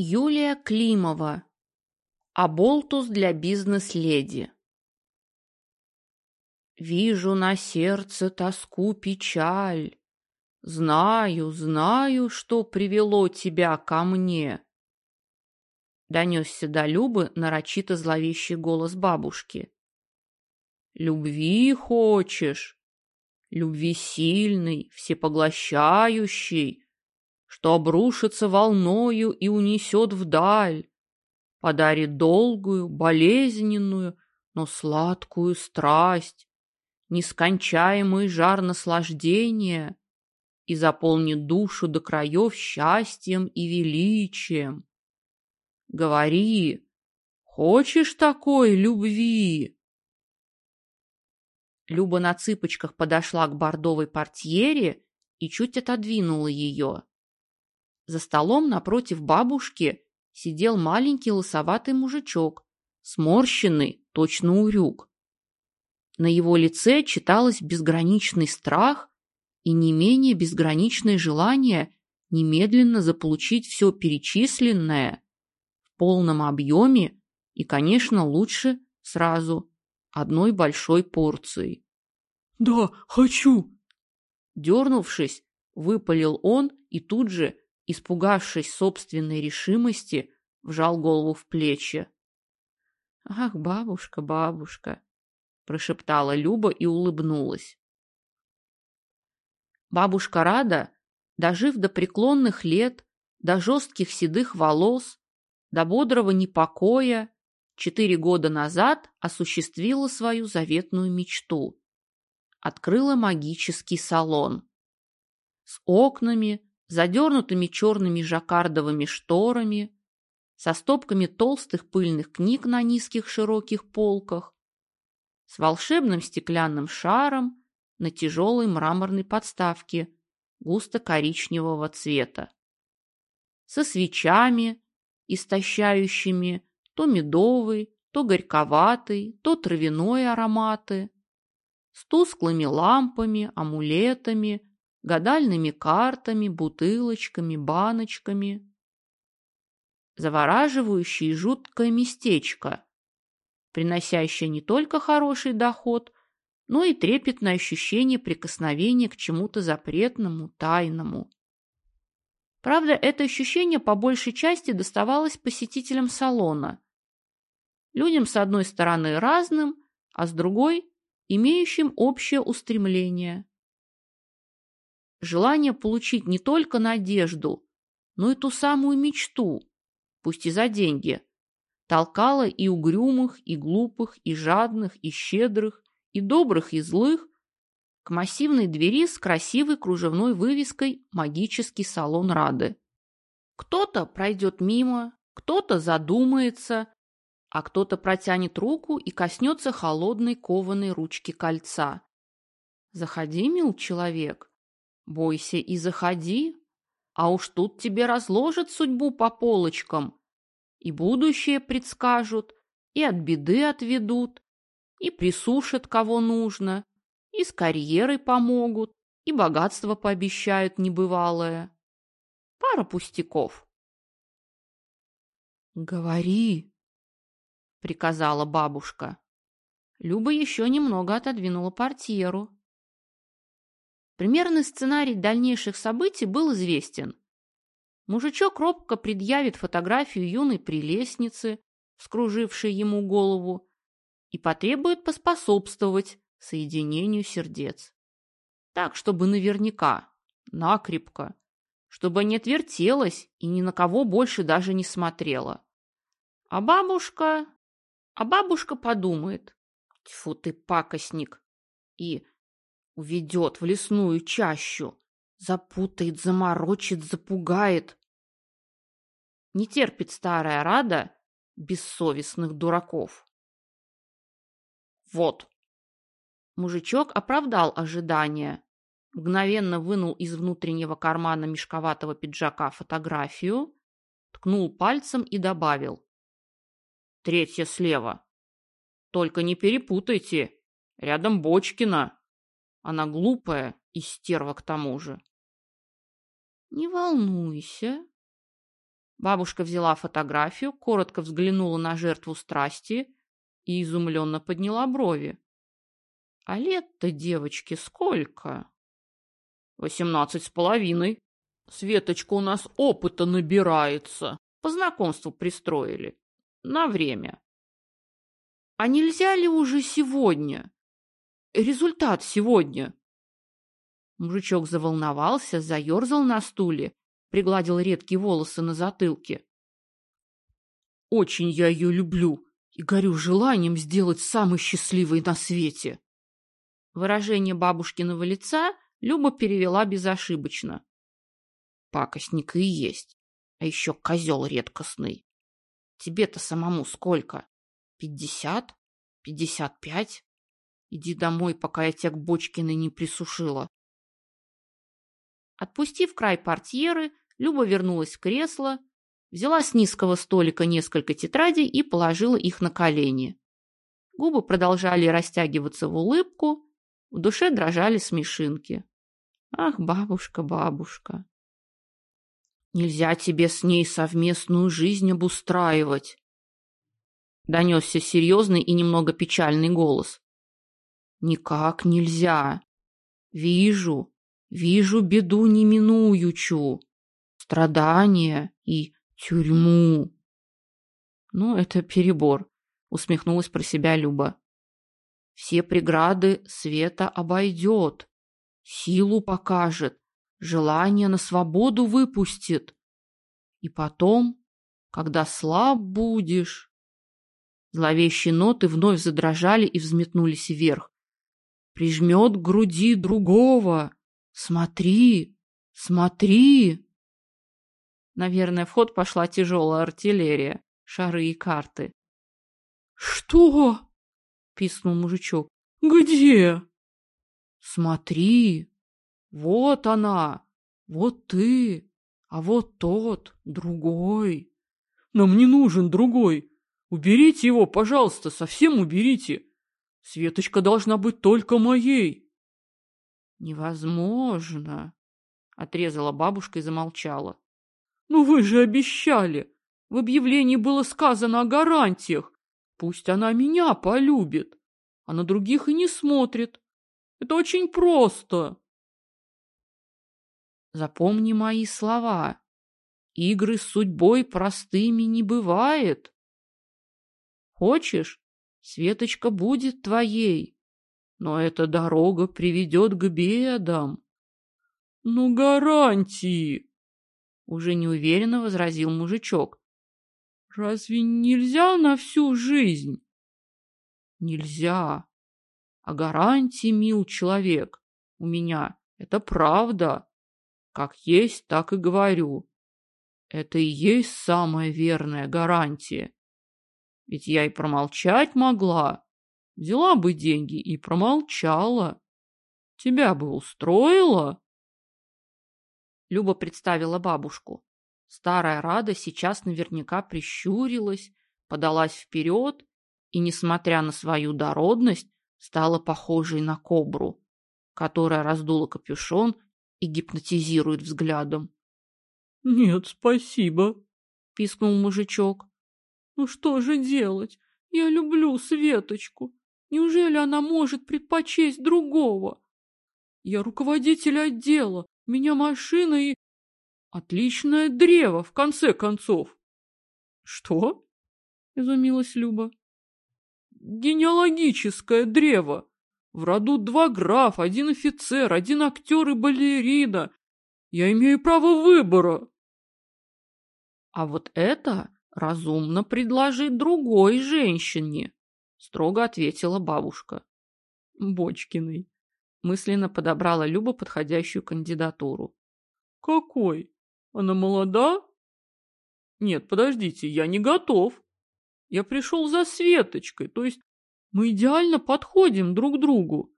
Юлия Климова. Аболтус для бизнес-леди. Вижу на сердце тоску печаль. Знаю, знаю, что привело тебя ко мне. Донесся до Любы нарочито зловещий голос бабушки. Любви хочешь? Любви сильной, всепоглощающей, что обрушится волною и унесет вдаль, подарит долгую, болезненную, но сладкую страсть, нескончаемый жар наслаждения и заполнит душу до краев счастьем и величием. Говори, хочешь такой любви? Люба на цыпочках подошла к бордовой портьере и чуть отодвинула ее. За столом напротив бабушки сидел маленький лысоватый мужичок, сморщенный, точно урюк. На его лице читалось безграничный страх и не менее безграничное желание немедленно заполучить все перечисленное в полном объеме и, конечно, лучше сразу, одной большой порцией. «Да, хочу!» Дернувшись, выпалил он и тут же испугавшись собственной решимости, вжал голову в плечи. «Ах, бабушка, бабушка!» – прошептала Люба и улыбнулась. Бабушка Рада, дожив до преклонных лет, до жестких седых волос, до бодрого непокоя, четыре года назад осуществила свою заветную мечту. Открыла магический салон. С окнами, задернутыми черными жаккардовыми шторами, со стопками толстых пыльных книг на низких широких полках, с волшебным стеклянным шаром на тяжелой мраморной подставке густо-коричневого цвета, со свечами, истощающими то медовый, то горьковатый, то травяной ароматы, с тусклыми лампами, амулетами, гадальными картами, бутылочками, баночками. Завораживающее и жуткое местечко, приносящее не только хороший доход, но и трепетное ощущение прикосновения к чему-то запретному, тайному. Правда, это ощущение по большей части доставалось посетителям салона. Людям, с одной стороны, разным, а с другой – имеющим общее устремление Желание получить не только надежду, но и ту самую мечту, пусть и за деньги, толкало и угрюмых, и глупых, и жадных, и щедрых, и добрых, и злых к массивной двери с красивой кружевной вывеской «Магический салон Рады». Кто-то пройдет мимо, кто-то задумается, а кто-то протянет руку и коснется холодной кованой ручки кольца. «Заходи, мил человек, Бойся и заходи, а уж тут тебе разложат судьбу по полочкам, и будущее предскажут, и от беды отведут, и присушат кого нужно, и с карьерой помогут, и богатство пообещают небывалое. Пара пустяков. «Говори!» — приказала бабушка. Люба еще немного отодвинула портьеру. Примерный сценарий дальнейших событий был известен. Мужичок робко предъявит фотографию юной прелестницы, вскружившей ему голову, и потребует поспособствовать соединению сердец. Так, чтобы наверняка, накрепко, чтобы не отвертелась и ни на кого больше даже не смотрела. А бабушка... А бабушка подумает, тьфу ты, пакостник, и Уведет в лесную чащу. Запутает, заморочит, запугает. Не терпит старая рада бессовестных дураков. Вот. Мужичок оправдал ожидания. Мгновенно вынул из внутреннего кармана мешковатого пиджака фотографию, ткнул пальцем и добавил. Третья слева. Только не перепутайте. Рядом Бочкина. Она глупая и стерва к тому же. Не волнуйся. Бабушка взяла фотографию, коротко взглянула на жертву страсти и изумленно подняла брови. А лет-то девочке сколько? Восемнадцать с половиной. Светочка у нас опыта набирается. По знакомству пристроили. На время. А нельзя ли уже сегодня? Результат сегодня. Мужичок заволновался, заерзал на стуле, пригладил редкие волосы на затылке. Очень я ее люблю и горю желанием сделать самой счастливой на свете. Выражение бабушкиного лица Люба перевела безошибочно. Пакостник и есть, а еще козел редкостный. Тебе-то самому сколько? Пятьдесят? Пятьдесят пять? Иди домой, пока я тебя к Бочкиной не присушила. Отпустив край портьеры, Люба вернулась в кресло, взяла с низкого столика несколько тетрадей и положила их на колени. Губы продолжали растягиваться в улыбку, в душе дрожали смешинки. Ах, бабушка, бабушка. Нельзя тебе с ней совместную жизнь обустраивать. Донесся серьезный и немного печальный голос. Никак нельзя. Вижу, вижу беду неминуючу, страдания и тюрьму. Ну, это перебор, усмехнулась про себя Люба. Все преграды света обойдет, силу покажет, желание на свободу выпустит. И потом, когда слаб будешь... Зловещие ноты вновь задрожали и взметнулись вверх. Прижмет к груди другого. Смотри, смотри. Наверное, в ход пошла тяжелая артиллерия, шары и карты. «Что?» пискнул мужичок. «Где?» «Смотри! Вот она! Вот ты! А вот тот, другой!» «Нам не нужен другой! Уберите его, пожалуйста, совсем уберите! Светочка должна быть только моей!» «Невозможно!» — отрезала бабушка и замолчала. «Ну вы же обещали! В объявлении было сказано о гарантиях! Пусть она меня полюбит, а на других и не смотрит. Это очень просто. Запомни мои слова. Игры с судьбой простыми не бывает. Хочешь, Светочка будет твоей, но эта дорога приведет к бедам. Ну, гарантии! Уже неуверенно возразил мужичок. Разве нельзя на всю жизнь? Нельзя. А гарантии, мил человек, у меня это правда. Как есть, так и говорю. Это и есть самая верная гарантия. Ведь я и промолчать могла. Взяла бы деньги и промолчала. Тебя бы устроило? Люба представила бабушку. Старая Рада сейчас наверняка прищурилась, подалась вперед и, несмотря на свою дородность, стала похожей на кобру, которая раздула капюшон и гипнотизирует взглядом. — Нет, спасибо, — пискнул мужичок. — Ну что же делать? Я люблю Светочку. Неужели она может предпочесть другого? Я руководитель отдела, у меня машина и... Отличное древо, в конце концов. Что? Изумилась Люба. Генеалогическое древо. В роду два граф, один офицер, один актер и балерина. Я имею право выбора. А вот это разумно предложить другой женщине, строго ответила бабушка. Бочкиной. Мысленно подобрала Люба подходящую кандидатуру. Какой? Она молода? Нет, подождите, я не готов. Я пришел за Светочкой, то есть мы идеально подходим друг другу.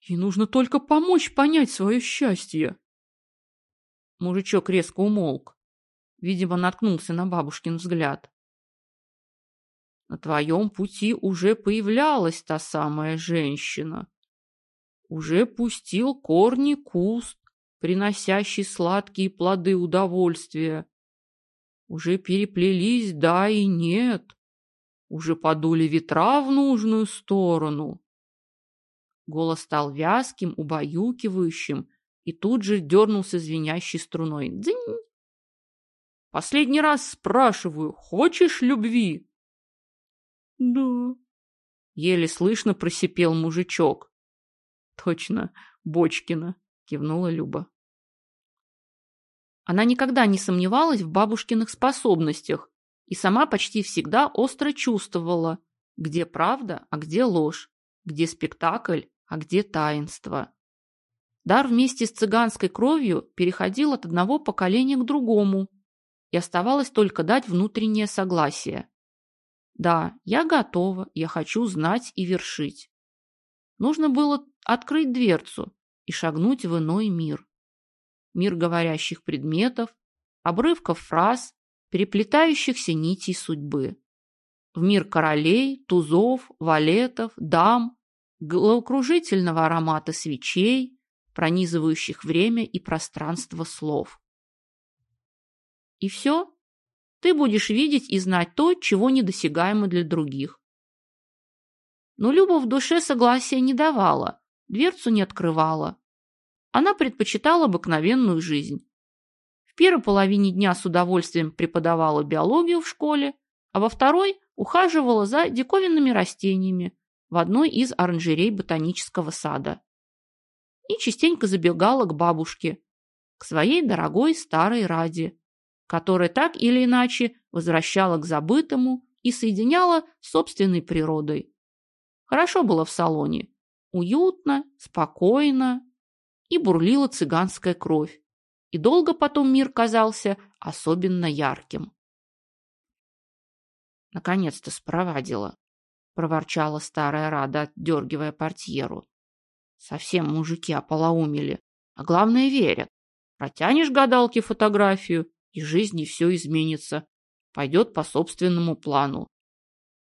Ей нужно только помочь понять свое счастье. Мужичок резко умолк. Видимо, наткнулся на бабушкин взгляд. На твоем пути уже появлялась та самая женщина. Уже пустил корни куст, приносящий сладкие плоды удовольствия. Уже переплелись да и нет. Уже подули ветра в нужную сторону. Голос стал вязким, убаюкивающим, и тут же дернулся звенящей струной. Дзынь! Последний раз спрашиваю, хочешь любви? Да. Еле слышно просипел мужичок. Точно, Бочкина, кивнула Люба. Она никогда не сомневалась в бабушкиных способностях и сама почти всегда остро чувствовала, где правда, а где ложь, где спектакль, а где таинство. Дар вместе с цыганской кровью переходил от одного поколения к другому, и оставалось только дать внутреннее согласие. Да, я готова, я хочу знать и вершить. Нужно было открыть дверцу и шагнуть в иной мир. Мир говорящих предметов, обрывков фраз, переплетающихся нитей судьбы. В мир королей, тузов, валетов, дам, головокружительного аромата свечей, пронизывающих время и пространство слов. И все? Ты будешь видеть и знать то, чего недосягаемо для других. Но Люба в душе согласия не давала, дверцу не открывала. Она предпочитала обыкновенную жизнь. В первой половине дня с удовольствием преподавала биологию в школе, а во второй ухаживала за диковинными растениями в одной из оранжерей ботанического сада. И частенько забегала к бабушке, к своей дорогой старой Раде, которая так или иначе возвращала к забытому и соединяла с собственной природой. Хорошо было в салоне. Уютно, спокойно, и бурлила цыганская кровь. И долго потом мир казался особенно ярким. Наконец-то спровадила, проворчала старая Рада, отдергивая портьеру. Совсем мужики ополоумели, а главное верят. Протянешь гадалке фотографию, и жизни все изменится, пойдет по собственному плану.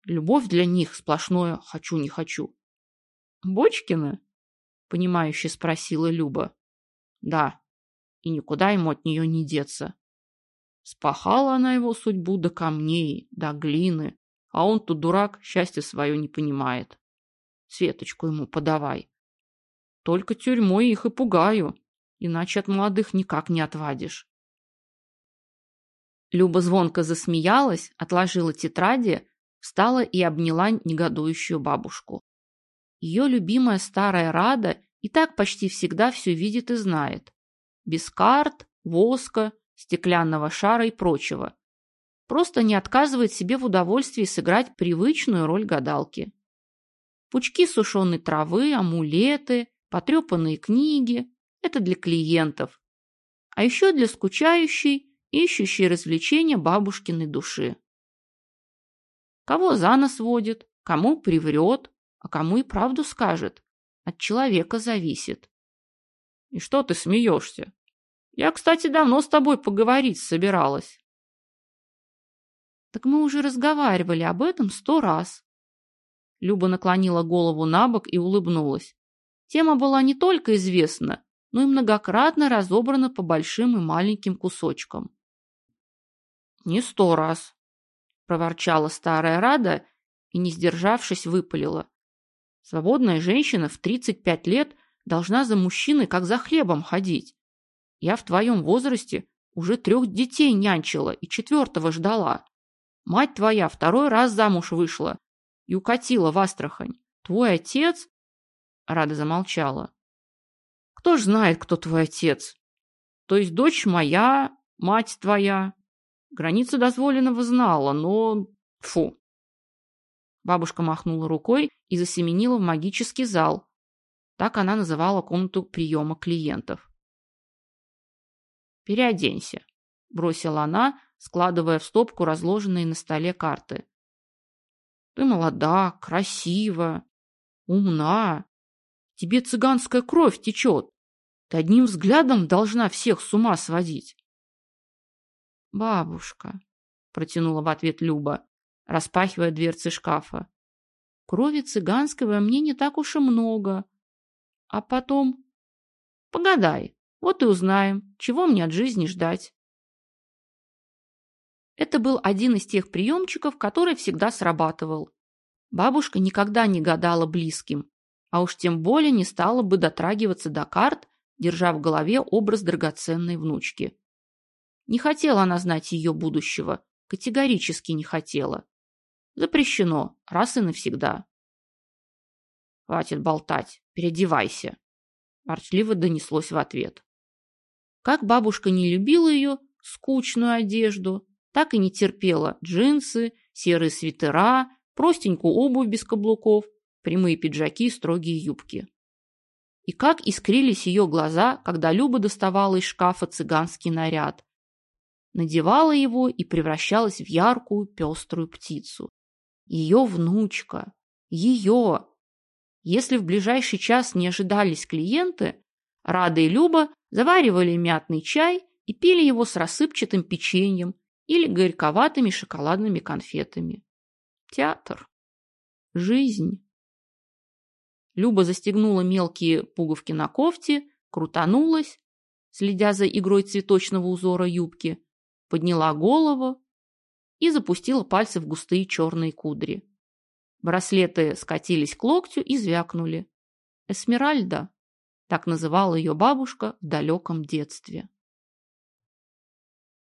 Любовь для них сплошное «хочу, не хочу». «Бочкина?» — понимающе спросила Люба. «Да, и никуда ему от нее не деться. Спахала она его судьбу до камней, до глины, а он тут дурак, счастье свое не понимает. Светочку ему подавай. Только тюрьмой их и пугаю, иначе от молодых никак не отвадишь. Люба звонко засмеялась, отложила тетради, встала и обняла негодующую бабушку. Ее любимая старая Рада и так почти всегда все видит и знает. Без карт, воска, стеклянного шара и прочего. Просто не отказывает себе в удовольствии сыграть привычную роль гадалки. Пучки сушеной травы, амулеты, потрепанные книги – это для клиентов. А еще для скучающей ищущий развлечения бабушкиной души. Кого за нос водит, кому приврет, а кому и правду скажет. От человека зависит. И что ты смеешься? Я, кстати, давно с тобой поговорить собиралась. Так мы уже разговаривали об этом сто раз. Люба наклонила голову на бок и улыбнулась. Тема была не только известна, но и многократно разобрана по большим и маленьким кусочкам. «Не сто раз», — проворчала старая Рада и, не сдержавшись, выпалила. «Свободная женщина в 35 лет должна за мужчиной как за хлебом ходить. Я в твоем возрасте уже трех детей нянчила и четвертого ждала. Мать твоя второй раз замуж вышла и укатила в Астрахань. Твой отец...» Рада замолчала. «Кто ж знает, кто твой отец? То есть дочь моя, мать твоя, Границы дозволенного знала, но... Фу. Бабушка махнула рукой и засеменила в магический зал. Так она называла комнату приема клиентов. «Переоденься», — бросила она, складывая в стопку разложенные на столе карты. «Ты молода, красива, умна. Тебе цыганская кровь течет. Ты одним взглядом должна всех с ума сводить. «Бабушка», — протянула в ответ Люба, распахивая дверцы шкафа. «Крови цыганской во мне не так уж и много. А потом...» «Погадай, вот и узнаем, чего мне от жизни ждать». Это был один из тех приемчиков, который всегда срабатывал. Бабушка никогда не гадала близким, а уж тем более не стала бы дотрагиваться до карт, держа в голове образ драгоценной внучки. Не хотела она знать ее будущего, категорически не хотела. Запрещено, раз и навсегда. Хватит болтать, переодевайся. Ворчливо донеслось в ответ. Как бабушка не любила ее, скучную одежду, так и не терпела джинсы, серые свитера, простенькую обувь без каблуков, прямые пиджаки и строгие юбки. И как искрились ее глаза, когда Люба доставала из шкафа цыганский наряд. Надевала его и превращалась в яркую пеструю птицу. Ее внучка. Ее. Если в ближайший час не ожидались клиенты, Рада и Люба заваривали мятный чай и пили его с рассыпчатым печеньем или горьковатыми шоколадными конфетами. Театр. Жизнь. Люба застегнула мелкие пуговки на кофте, крутанулась, следя за игрой цветочного узора юбки, подняла голову и запустила пальцы в густые черные кудри. Браслеты скатились к локтю и звякнули. Эсмеральда, так называла ее бабушка в далеком детстве.